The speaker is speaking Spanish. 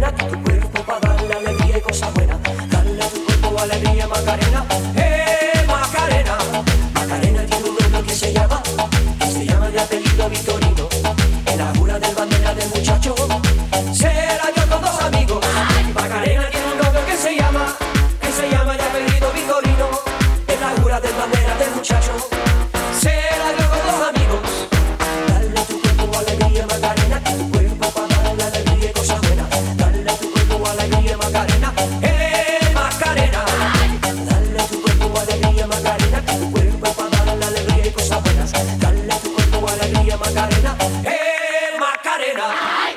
Macarena, tu cuerpo para darle alegría y cosas buenas. Dale a tu cuerpo alegría Macarena, eh Macarena. Macarena tiene un nombre que se llama, que se llama de apellido Vitorino. Macarena, tu cuerpo para darle alegría y cosas buenas. Dale a tu cuerpo alegría Macarena, eh